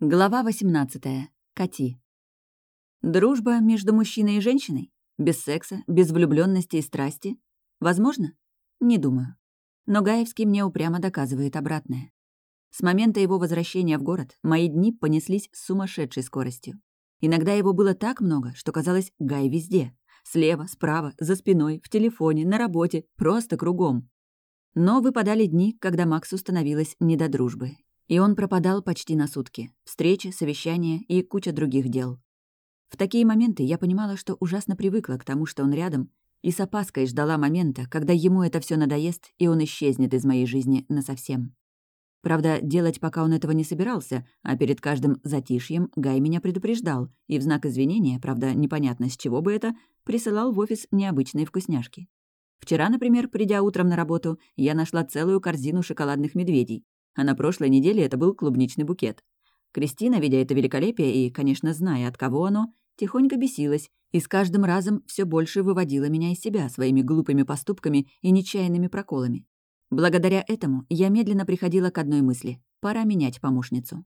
Глава 18. Кати. Дружба между мужчиной и женщиной? Без секса, без влюбленности и страсти? Возможно? Не думаю. Но Гаевский мне упрямо доказывает обратное. С момента его возвращения в город мои дни понеслись с сумасшедшей скоростью. Иногда его было так много, что казалось, Гай везде. Слева, справа, за спиной, в телефоне, на работе, просто кругом. Но выпадали дни, когда Максу становилось не до дружбы, и он пропадал почти на сутки. Встречи, совещания и куча других дел. В такие моменты я понимала, что ужасно привыкла к тому, что он рядом, и с опаской ждала момента, когда ему это все надоест, и он исчезнет из моей жизни насовсем. Правда, делать пока он этого не собирался, а перед каждым затишьем Гай меня предупреждал, и в знак извинения, правда, непонятно с чего бы это, присылал в офис необычные вкусняшки. Вчера, например, придя утром на работу, я нашла целую корзину шоколадных медведей, а на прошлой неделе это был клубничный букет. Кристина, видя это великолепие и, конечно, зная, от кого оно, тихонько бесилась и с каждым разом все больше выводила меня из себя своими глупыми поступками и нечаянными проколами. Благодаря этому я медленно приходила к одной мысли — пора менять помощницу.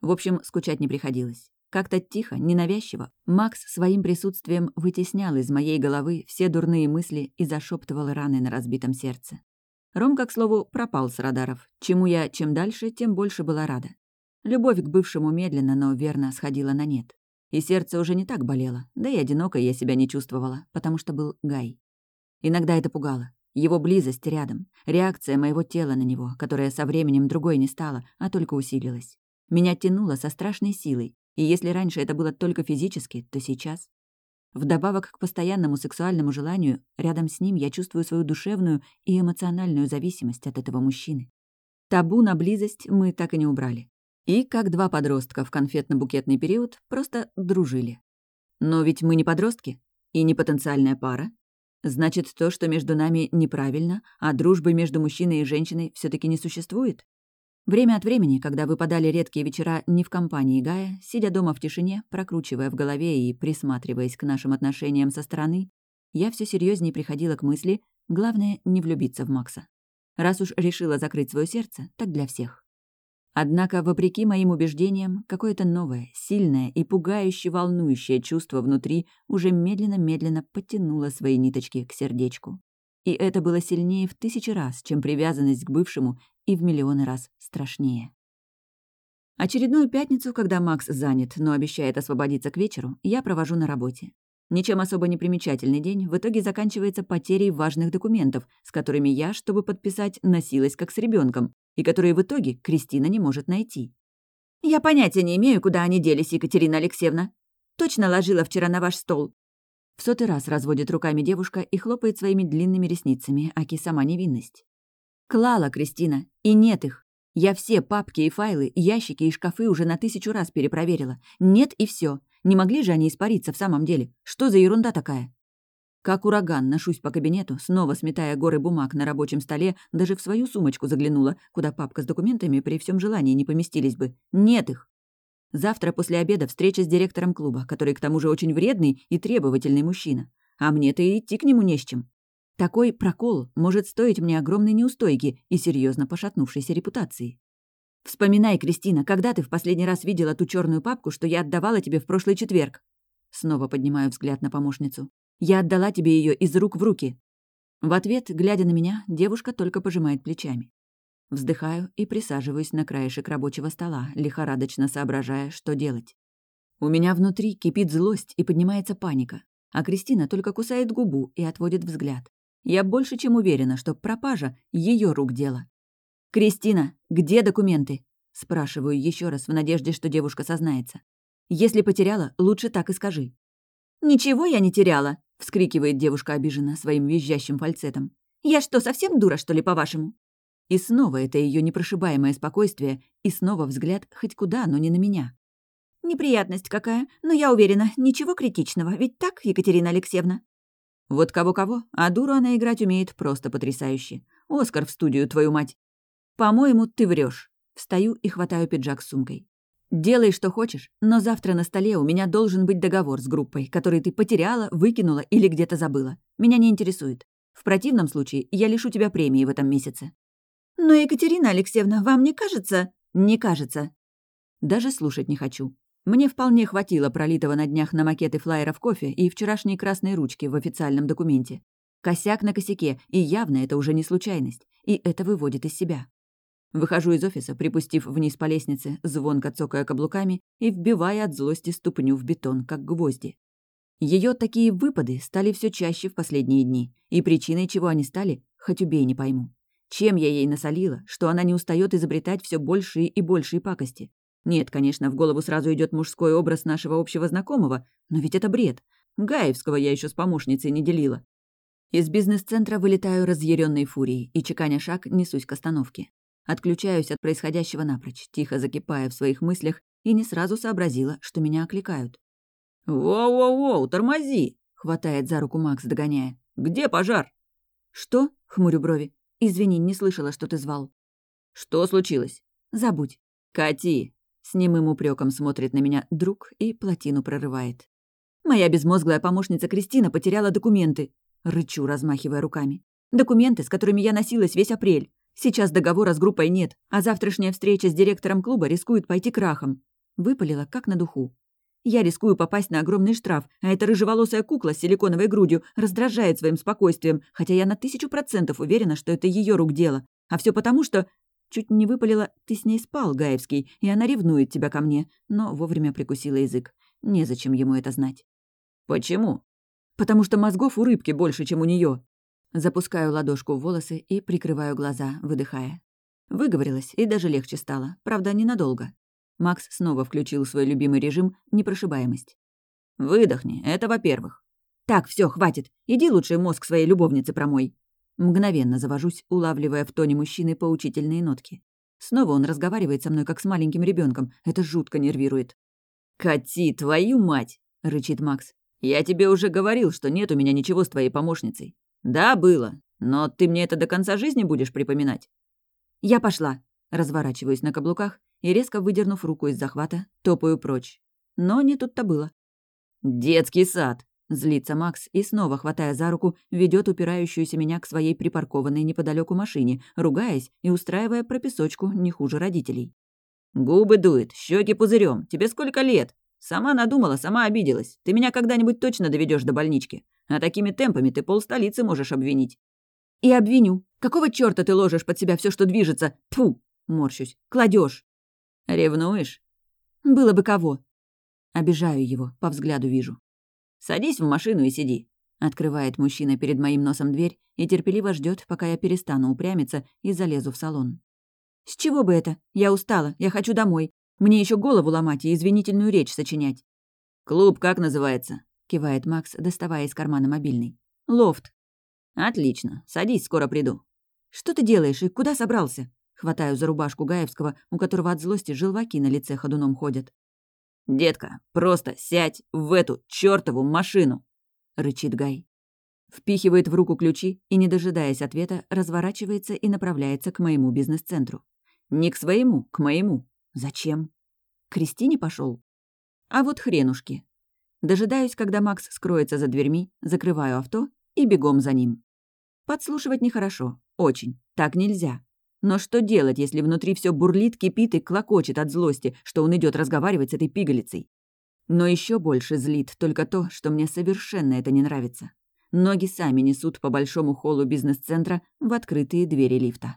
В общем, скучать не приходилось. Как-то тихо, ненавязчиво, Макс своим присутствием вытеснял из моей головы все дурные мысли и зашептывал раны на разбитом сердце. Ромка, к слову, пропал с радаров, чему я чем дальше, тем больше была рада. Любовь к бывшему медленно, но верно сходила на нет. И сердце уже не так болело, да и одинокой я себя не чувствовала, потому что был Гай. Иногда это пугало. Его близость рядом, реакция моего тела на него, которая со временем другой не стала, а только усилилась. Меня тянуло со страшной силой, и если раньше это было только физически, то сейчас Вдобавок к постоянному сексуальному желанию, рядом с ним я чувствую свою душевную и эмоциональную зависимость от этого мужчины. Табу на близость мы так и не убрали. И, как два подростка в конфетно-букетный период, просто дружили. Но ведь мы не подростки и не потенциальная пара. Значит, то, что между нами неправильно, а дружбы между мужчиной и женщиной все таки не существует? Время от времени, когда выпадали редкие вечера не в компании Гая, сидя дома в тишине, прокручивая в голове и присматриваясь к нашим отношениям со стороны, я все серьезнее приходила к мысли, главное — не влюбиться в Макса. Раз уж решила закрыть свое сердце, так для всех. Однако, вопреки моим убеждениям, какое-то новое, сильное и пугающе волнующее чувство внутри уже медленно-медленно подтянуло свои ниточки к сердечку. И это было сильнее в тысячи раз, чем привязанность к бывшему, и в миллионы раз страшнее. Очередную пятницу, когда Макс занят, но обещает освободиться к вечеру, я провожу на работе. Ничем особо не примечательный день в итоге заканчивается потерей важных документов, с которыми я, чтобы подписать, носилась как с ребенком, и которые в итоге Кристина не может найти. «Я понятия не имею, куда они делись, Екатерина Алексеевна. Точно ложила вчера на ваш стол. В сотый раз разводит руками девушка и хлопает своими длинными ресницами, аки сама невинность. «Клала, Кристина, и нет их. Я все папки и файлы, ящики и шкафы уже на тысячу раз перепроверила. Нет и все. Не могли же они испариться в самом деле? Что за ерунда такая?» Как ураган ношусь по кабинету, снова сметая горы бумаг на рабочем столе, даже в свою сумочку заглянула, куда папка с документами при всем желании не поместились бы. Нет их. Завтра после обеда встреча с директором клуба, который к тому же очень вредный и требовательный мужчина. А мне-то и идти к нему не с чем. Такой прокол может стоить мне огромной неустойки и серьезно пошатнувшейся репутации. Вспоминай, Кристина, когда ты в последний раз видела ту черную папку, что я отдавала тебе в прошлый четверг? Снова поднимаю взгляд на помощницу. Я отдала тебе ее из рук в руки. В ответ, глядя на меня, девушка только пожимает плечами. Вздыхаю и присаживаюсь на краешек рабочего стола, лихорадочно соображая, что делать. У меня внутри кипит злость и поднимается паника, а Кристина только кусает губу и отводит взгляд. Я больше чем уверена, что пропажа — ее рук дело. «Кристина, где документы?» — спрашиваю еще раз в надежде, что девушка сознается. «Если потеряла, лучше так и скажи». «Ничего я не теряла!» — вскрикивает девушка обиженно своим визжащим фальцетом. «Я что, совсем дура, что ли, по-вашему?» И снова это ее непрошибаемое спокойствие, и снова взгляд хоть куда, но не на меня. «Неприятность какая, но я уверена, ничего критичного, ведь так, Екатерина Алексеевна?» Вот кого-кого, а дуру она играть умеет просто потрясающе. Оскар в студию, твою мать. По-моему, ты врешь. Встаю и хватаю пиджак с сумкой. Делай, что хочешь, но завтра на столе у меня должен быть договор с группой, который ты потеряла, выкинула или где-то забыла. Меня не интересует. В противном случае я лишу тебя премии в этом месяце. «Но, Екатерина Алексеевна, вам не кажется...» «Не кажется». Даже слушать не хочу. Мне вполне хватило пролитого на днях на макеты флайеров кофе и вчерашней красной ручки в официальном документе. Косяк на косяке, и явно это уже не случайность. И это выводит из себя. Выхожу из офиса, припустив вниз по лестнице, звонко цокая каблуками и вбивая от злости ступню в бетон, как гвозди. Ее такие выпады стали все чаще в последние дни, и причиной чего они стали, хоть убей не пойму. Чем я ей насолила, что она не устает изобретать все большие и большие пакости? Нет, конечно, в голову сразу идет мужской образ нашего общего знакомого, но ведь это бред. Гаевского я еще с помощницей не делила. Из бизнес-центра вылетаю разъяренной фурией и, чеканя шаг, несусь к остановке. Отключаюсь от происходящего напрочь, тихо закипая в своих мыслях, и не сразу сообразила, что меня окликают. «Воу-воу-воу, тормози!» — хватает за руку Макс, догоняя. «Где пожар?» «Что?» — хмурю брови. «Извини, не слышала, что ты звал». «Что случилось?» «Забудь». «Кати!» С немым упреком смотрит на меня друг и плотину прорывает. «Моя безмозглая помощница Кристина потеряла документы», — рычу, размахивая руками. «Документы, с которыми я носилась весь апрель. Сейчас договора с группой нет, а завтрашняя встреча с директором клуба рискует пойти крахом». Выпалила, как на духу. Я рискую попасть на огромный штраф, а эта рыжеволосая кукла с силиконовой грудью раздражает своим спокойствием, хотя я на тысячу процентов уверена, что это ее рук дело. А все потому, что Чуть не выпалила «ты с ней спал, Гаевский, и она ревнует тебя ко мне», но вовремя прикусила язык. Незачем ему это знать. «Почему?» «Потому что мозгов у рыбки больше, чем у нее. Запускаю ладошку в волосы и прикрываю глаза, выдыхая. Выговорилась, и даже легче стало. Правда, ненадолго. Макс снова включил свой любимый режим «непрошибаемость». «Выдохни, это во-первых». «Так, все, хватит. Иди лучше мозг своей любовницы промой». Мгновенно завожусь, улавливая в тоне мужчины поучительные нотки. Снова он разговаривает со мной, как с маленьким ребенком. Это жутко нервирует. «Кати, твою мать!» — рычит Макс. «Я тебе уже говорил, что нет у меня ничего с твоей помощницей. Да, было. Но ты мне это до конца жизни будешь припоминать?» «Я пошла!» Разворачиваюсь на каблуках и, резко выдернув руку из захвата, топаю прочь. Но не тут-то было. «Детский сад!» Злится Макс и, снова хватая за руку, ведет упирающуюся меня к своей припаркованной неподалеку машине, ругаясь и устраивая прописочку не хуже родителей. «Губы дует, щеки пузырем. Тебе сколько лет? Сама надумала, сама обиделась. Ты меня когда-нибудь точно доведешь до больнички. А такими темпами ты полстолицы можешь обвинить». «И обвиню. Какого чёрта ты ложишь под себя все, что движется? Тфу, морщусь. Кладешь. «Ревнуешь?» «Было бы кого». Обижаю его, по взгляду вижу. «Садись в машину и сиди», — открывает мужчина перед моим носом дверь и терпеливо ждет, пока я перестану упрямиться и залезу в салон. «С чего бы это? Я устала, я хочу домой. Мне еще голову ломать и извинительную речь сочинять». «Клуб как называется?» — кивает Макс, доставая из кармана мобильный. «Лофт». «Отлично. Садись, скоро приду». «Что ты делаешь и куда собрался?» Хватаю за рубашку Гаевского, у которого от злости желваки на лице ходуном ходят. «Детка, просто сядь в эту чёртову машину!» — рычит Гай. Впихивает в руку ключи и, не дожидаясь ответа, разворачивается и направляется к моему бизнес-центру. Не к своему, к моему. Зачем? К Кристине пошел. А вот хренушки. Дожидаюсь, когда Макс скроется за дверьми, закрываю авто и бегом за ним. Подслушивать нехорошо. Очень. Так нельзя. Но что делать, если внутри все бурлит, кипит и клокочет от злости, что он идет разговаривать с этой пигалицей? Но еще больше злит только то, что мне совершенно это не нравится. Ноги сами несут по большому холлу бизнес-центра в открытые двери лифта.